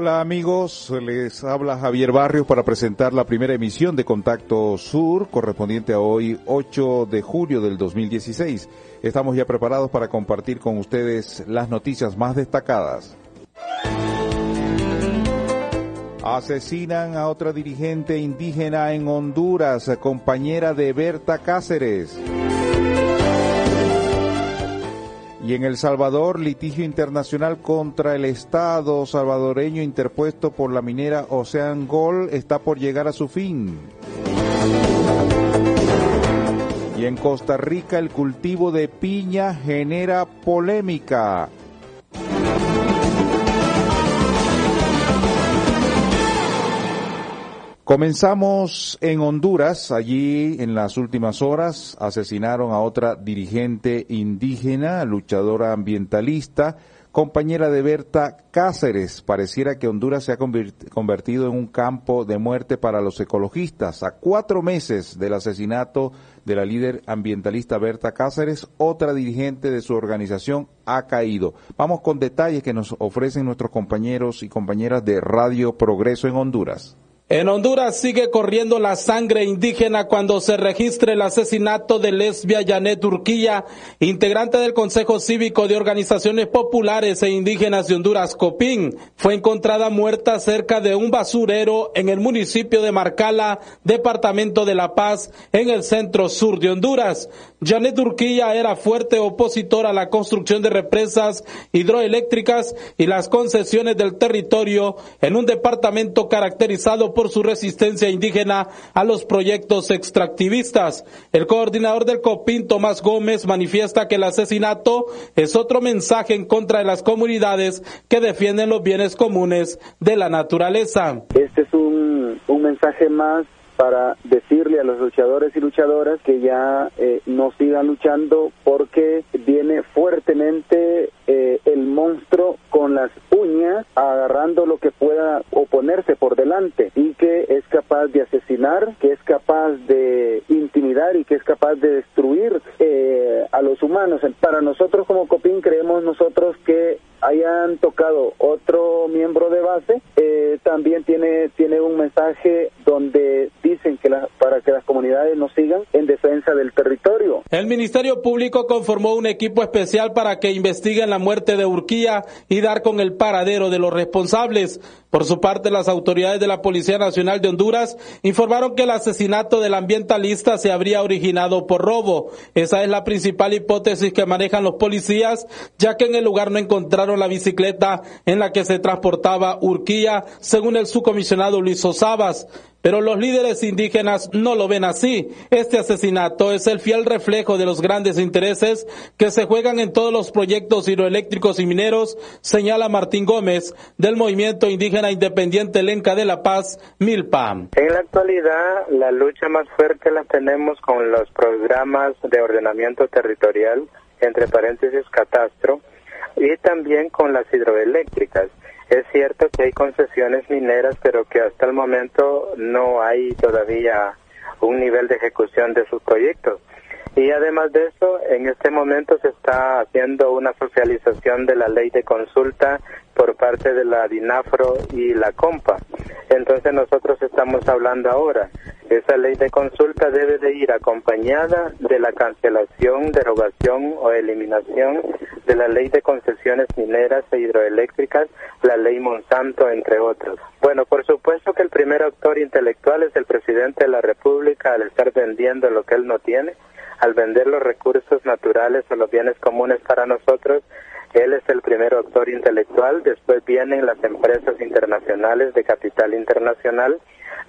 Hola amigos, les habla Javier Barrios para presentar la primera emisión de Contacto Sur correspondiente a hoy 8 de julio del 2016. Estamos ya preparados para compartir con ustedes las noticias más destacadas. Asesinan a otra dirigente indígena en Honduras, compañera de Berta Cáceres. Y en El Salvador, litigio internacional contra el Estado salvadoreño interpuesto por la minera Ocean Gold está por llegar a su fin. Y en Costa Rica, el cultivo de piña genera polémica. Comenzamos en Honduras. Allí, en las últimas horas, asesinaron a otra dirigente indígena, luchadora ambientalista, compañera de Berta Cáceres. Pareciera que Honduras se ha convertido en un campo de muerte para los ecologistas. A cuatro meses del asesinato de la líder ambientalista Berta Cáceres, otra dirigente de su organización ha caído. Vamos con detalles que nos ofrecen nuestros compañeros y compañeras de Radio Progreso en Honduras. En Honduras sigue corriendo la sangre indígena cuando se registre el asesinato de lesbia Janet Urquía, integrante del Consejo Cívico de Organizaciones Populares e Indígenas de Honduras, COPIN. Fue encontrada muerta cerca de un basurero en el municipio de Marcala, departamento de La Paz, en el centro sur de Honduras. Janet Urquía era fuerte opositor a la construcción de represas hidroeléctricas y las concesiones del territorio en un departamento caracterizado por por su resistencia indígena a los proyectos extractivistas. El coordinador del COPIN, Tomás Gómez, manifiesta que el asesinato es otro mensaje en contra de las comunidades que defienden los bienes comunes de la naturaleza. Este es un, un mensaje más para decirle a los luchadores y luchadoras que ya eh, no sigan luchando porque viene fuertemente eh, el monstruo con las uñas agarrando lo que pueda oponerse por delante y que es capaz de asesinar, que es capaz de intimidar y que es capaz de destruir eh, a los humanos. Para nosotros como COPIN creemos nosotros que hayan tocado otro miembro de base, eh, también tiene, tiene un mensaje donde dicen que para que las comunidades nos sigan en defensa del territorio. El Ministerio Público conformó un equipo especial para que investiguen la muerte de Urquía y dar con el paradero de los responsables. Por su parte, las autoridades de la Policía Nacional de Honduras informaron que el asesinato del ambientalista se habría originado por robo. Esa es la principal hipótesis que manejan los policías, ya que en el lugar no encontraron la bicicleta en la que se transportaba Urquía, según el subcomisionado Luis Osabas. Pero los líderes indígenas no lo ven así. Este asesinato es el fiel reflejo de los grandes intereses que se juegan en todos los proyectos hidroeléctricos y mineros, señala Martín Gómez del movimiento indígena independiente Lenca de la Paz, Milpa. En la actualidad, la lucha más fuerte la tenemos con los programas de ordenamiento territorial, entre paréntesis catastro, y también con las hidroeléctricas. Es cierto que hay concesiones mineras, pero que hasta el momento no hay todavía un nivel de ejecución de sus proyectos. Y además de eso, en este momento se está haciendo una socialización de la ley de consulta por parte de la DINAFRO y la COMPA. Entonces nosotros estamos hablando ahora. Esa ley de consulta debe de ir acompañada de la cancelación, derogación o eliminación de la ley de concesiones mineras e hidroeléctricas, la ley Monsanto, entre otros. Bueno, por supuesto que el primer actor intelectual es el presidente de la República al estar vendiendo lo que él no tiene, al vender los recursos naturales o los bienes comunes para nosotros, él es el primer autor intelectual, después vienen las empresas internacionales de capital internacional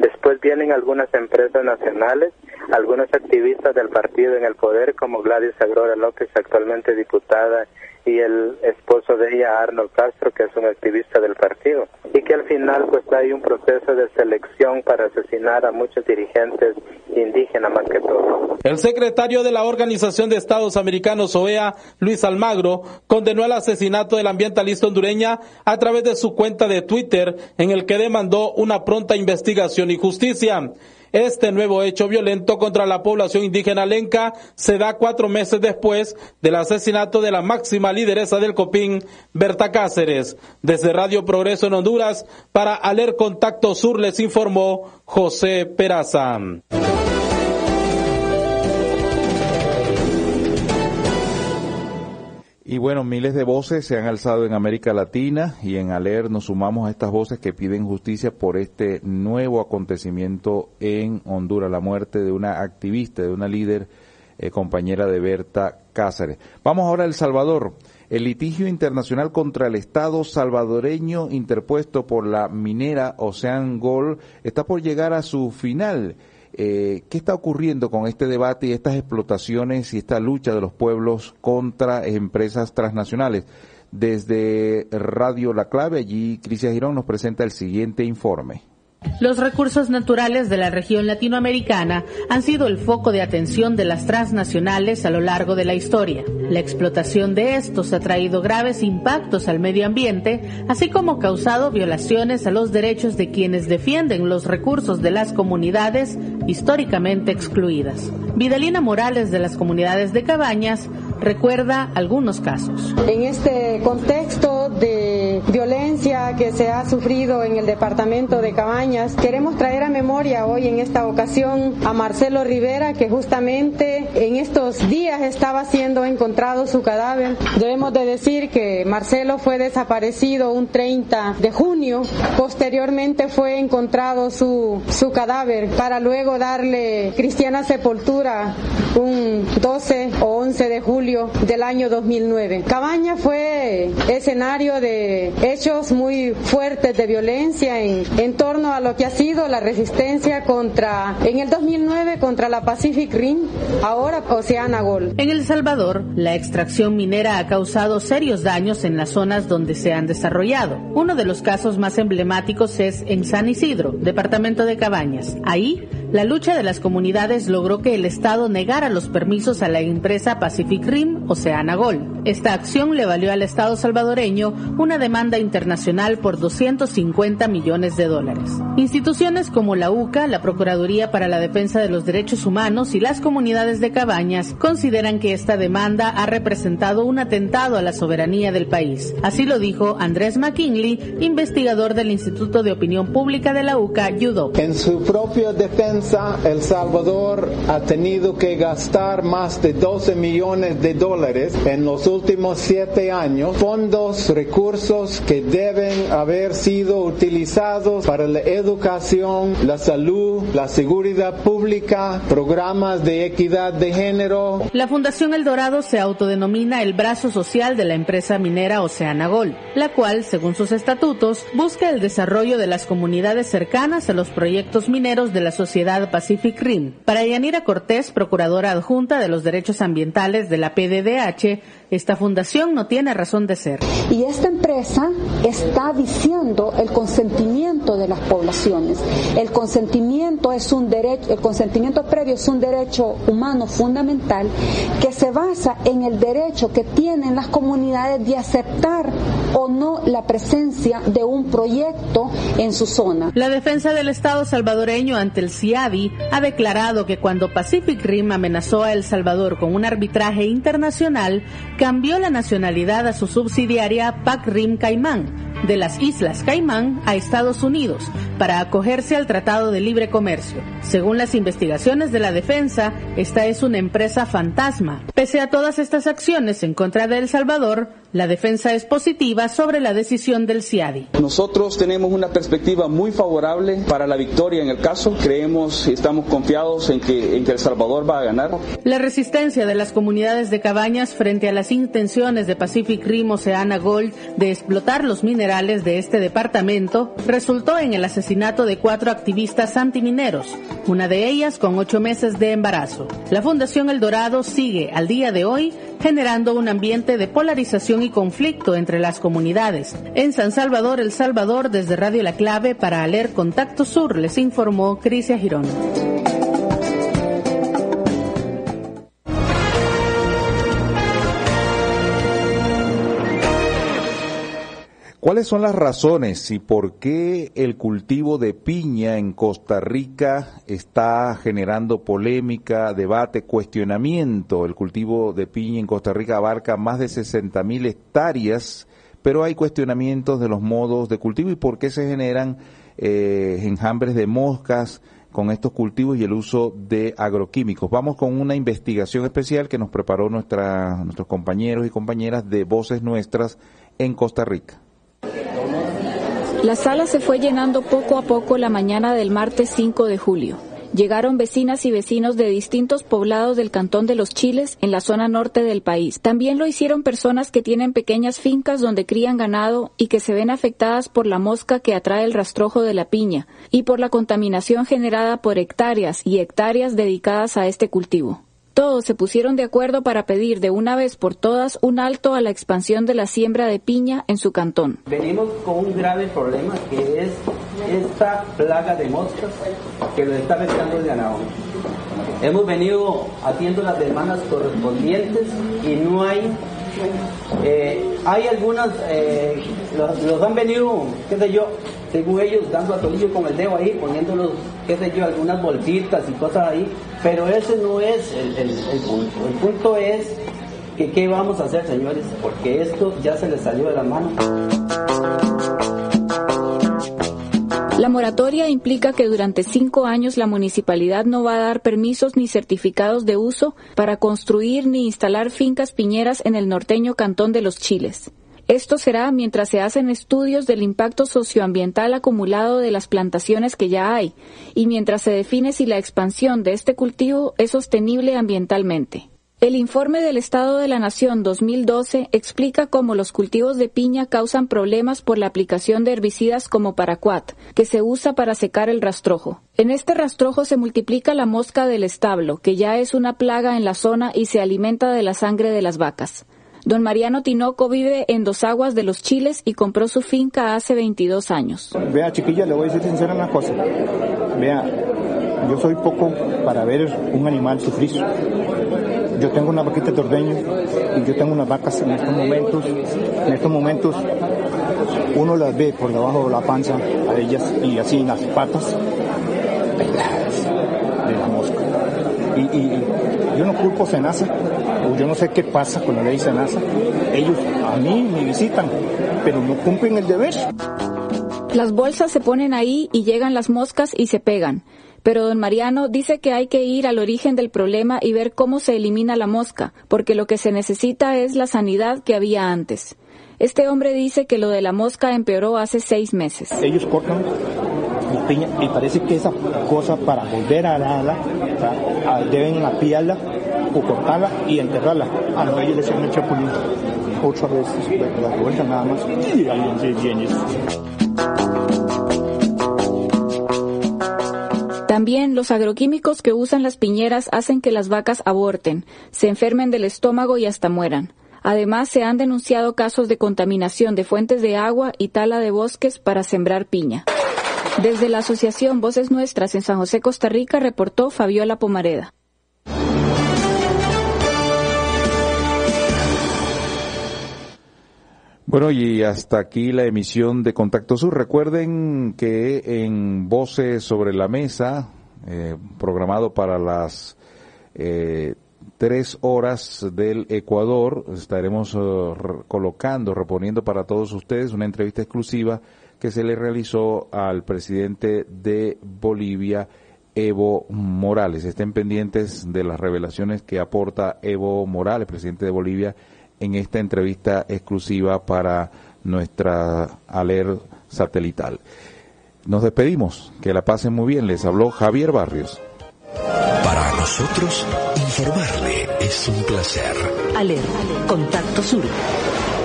Después vienen algunas empresas nacionales, algunos activistas del partido en el poder, como Gladys Agrora López, actualmente diputada y el esposo de ella, Arnold Castro, que es un activista del partido, y que al final pues hay un proceso de selección para asesinar a muchos dirigentes indígenas más que todo. El secretario de la Organización de Estados Americanos, OEA, Luis Almagro, condenó el asesinato del ambientalista hondureña a través de su cuenta de Twitter, en el que demandó una pronta investigación y justicia. Este nuevo hecho violento contra la población indígena lenca se da cuatro meses después del asesinato de la máxima lideresa del COPIN, Berta Cáceres. Desde Radio Progreso en Honduras, para Aler Contacto Sur les informó José Peraza. Bueno, miles de voces se han alzado en América Latina y en Aler nos sumamos a estas voces que piden justicia por este nuevo acontecimiento en Honduras, la muerte de una activista, de una líder eh, compañera de Berta Cáceres. Vamos ahora a El Salvador. El litigio internacional contra el Estado salvadoreño interpuesto por la minera Ocean Gold está por llegar a su final. Eh, ¿Qué está ocurriendo con este debate y estas explotaciones y esta lucha de los pueblos contra empresas transnacionales? Desde Radio La Clave, allí Crisia Girón nos presenta el siguiente informe. Los recursos naturales de la región latinoamericana han sido el foco de atención de las transnacionales a lo largo de la historia. La explotación de estos ha traído graves impactos al medio ambiente, así como causado violaciones a los derechos de quienes defienden los recursos de las comunidades históricamente excluidas. Vidalina Morales de las comunidades de Cabañas recuerda algunos casos. En este contexto de violencia que se ha sufrido en el departamento de Cabañas, queremos traer a memoria hoy en esta ocasión a Marcelo Rivera, que justamente en estos días estaba siendo encontrado su cadáver. Debemos de decir que Marcelo fue desaparecido un 30 de junio, posteriormente fue encontrado su, su cadáver para luego darle cristiana sepultura un 12 o 11 de julio del año 2009. Cabaña fue escenario de hechos muy fuertes de violencia en, en torno a lo que ha sido la resistencia contra, en el 2009 contra la Pacific Rim, ahora Oceana Gold. En El Salvador, la extracción minera ha causado serios daños en las zonas donde se han desarrollado. Uno de los casos más emblemáticos es en San Isidro, departamento de Cabañas. Ahí, la lucha de las comunidades logró que el Estado negara los permisos a la empresa Pacific Rim Oceana Gold. Esta acción le valió al Estado salvadoreño una demanda internacional por 250 millones de dólares. Instituciones como la UCA, la Procuraduría para la Defensa de los Derechos Humanos y las comunidades de Cabañas consideran que esta demanda ha representado un atentado a la soberanía del país. Así lo dijo Andrés McKinley, investigador del Instituto de Opinión Pública de la UCA, Yudo. El Salvador ha tenido que gastar más de 12 millones de dólares en los últimos siete años, fondos, recursos que deben haber sido utilizados para la educación, la salud, la seguridad pública, programas de equidad de género. La Fundación El Dorado se autodenomina el brazo social de la empresa minera Oceana Gold, la cual, según sus estatutos, busca el desarrollo de las comunidades cercanas a los proyectos mineros de la sociedad Pacific Rim. Para Yanira Cortés, procuradora adjunta de los derechos ambientales de la PDDH, esta fundación no tiene razón de ser. Y esta empresa está diciendo el consentimiento de las poblaciones. El consentimiento es un derecho, el consentimiento previo es un derecho humano fundamental que se basa en el derecho que tienen las comunidades de aceptar o no la presencia de un proyecto en su zona. La defensa del Estado salvadoreño ante el CIADI ha declarado que cuando Pacific Rim amenazó a El Salvador con un arbitraje internacional, cambió la nacionalidad a su subsidiaria PAC Rim Caimán de las Islas Caimán a Estados Unidos para acogerse al Tratado de Libre Comercio. Según las investigaciones de la defensa, esta es una empresa fantasma. Pese a todas estas acciones en contra de El Salvador, la defensa es positiva sobre la decisión del CIADI. Nosotros tenemos una perspectiva muy favorable para la victoria en el caso. Creemos y estamos confiados en que, en que El Salvador va a ganar. La resistencia de las comunidades de Cabañas frente a las intenciones de Pacific Rim Oceana Gold de explotar los minerales de este departamento resultó en el asesinato asesinato de cuatro activistas antimineros, una de ellas con ocho meses de embarazo. La Fundación El Dorado sigue al día de hoy generando un ambiente de polarización y conflicto entre las comunidades. En San Salvador, El Salvador, desde Radio La Clave para Aler Contacto Sur, les informó Crisia Girón. ¿Cuáles son las razones y por qué el cultivo de piña en Costa Rica está generando polémica, debate, cuestionamiento? El cultivo de piña en Costa Rica abarca más de 60 mil hectáreas, pero hay cuestionamientos de los modos de cultivo y por qué se generan eh, enjambres de moscas con estos cultivos y el uso de agroquímicos. Vamos con una investigación especial que nos preparó nuestra, nuestros compañeros y compañeras de Voces Nuestras en Costa Rica. La sala se fue llenando poco a poco la mañana del martes 5 de julio. Llegaron vecinas y vecinos de distintos poblados del Cantón de los Chiles en la zona norte del país. También lo hicieron personas que tienen pequeñas fincas donde crían ganado y que se ven afectadas por la mosca que atrae el rastrojo de la piña y por la contaminación generada por hectáreas y hectáreas dedicadas a este cultivo. Todos se pusieron de acuerdo para pedir de una vez por todas un alto a la expansión de la siembra de piña en su cantón. Venimos con un grave problema que es esta plaga de moscas que lo está afectando el ganado. Hemos venido haciendo las demandas correspondientes y no hay eh, hay algunas, eh, los, han venido, qué sé yo, según ellos, dando a tolillo con el dedo ahí, poniéndolos, qué sé yo, algunas bolsitas y cosas ahí, pero ese no es el, el punto. El punto es que qué vamos a hacer, señores, porque esto ya se les salió de la mano. La moratoria implica que durante cinco años la municipalidad no va a dar permisos ni certificados de uso para construir ni instalar fincas piñeras en el norteño cantón de los Chiles. Esto será mientras se hacen estudios del impacto socioambiental acumulado de las plantaciones que ya hay y mientras se define si la expansión de este cultivo es sostenible ambientalmente. El informe del Estado de la Nación 2012 explica cómo los cultivos de piña causan problemas por la aplicación de herbicidas como paraquat, que se usa para secar el rastrojo. En este rastrojo se multiplica la mosca del establo, que ya es una plaga en la zona y se alimenta de la sangre de las vacas. Don Mariano Tinoco vive en Dos Aguas de los Chiles y compró su finca hace 22 años. Vea, chiquilla, le voy a decir sincera una cosa. Vea, yo soy poco para ver un animal sufrir yo tengo una vaquita de ordeño y yo tengo unas vacas en estos momentos, en estos momentos uno las ve por debajo de la panza a ellas y así las patas de la mosca. Y, yo no culpo Senasa, o yo no sé qué pasa con la ley Senasa. Ellos a mí me visitan, pero no cumplen el deber. Las bolsas se ponen ahí y llegan las moscas y se pegan. Pero don Mariano dice que hay que ir al origen del problema y ver cómo se elimina la mosca, porque lo que se necesita es la sanidad que había antes. Este hombre dice que lo de la mosca empeoró hace seis meses. Ellos cortan la piña y parece que esa cosa para volver a darla deben apiarla o cortarla y enterrarla. A no, ellos le echan el chapulín ocho veces, la vuelta nada más y ahí viene. También los agroquímicos que usan las piñeras hacen que las vacas aborten, se enfermen del estómago y hasta mueran. Además, se han denunciado casos de contaminación de fuentes de agua y tala de bosques para sembrar piña. Desde la Asociación Voces Nuestras en San José, Costa Rica, reportó Fabiola Pomareda. Bueno, y hasta aquí la emisión de Contacto Sur. Recuerden que en Voces sobre la Mesa, eh, programado para las eh, tres horas del Ecuador, estaremos eh, colocando, reponiendo para todos ustedes una entrevista exclusiva que se le realizó al presidente de Bolivia, Evo Morales. Estén pendientes de las revelaciones que aporta Evo Morales, presidente de Bolivia, en esta entrevista exclusiva para nuestra Aler satelital. Nos despedimos, que la pasen muy bien, les habló Javier Barrios. Para nosotros, informarle es un placer. Aler, Contacto Sur.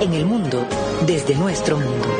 En el mundo, desde nuestro mundo.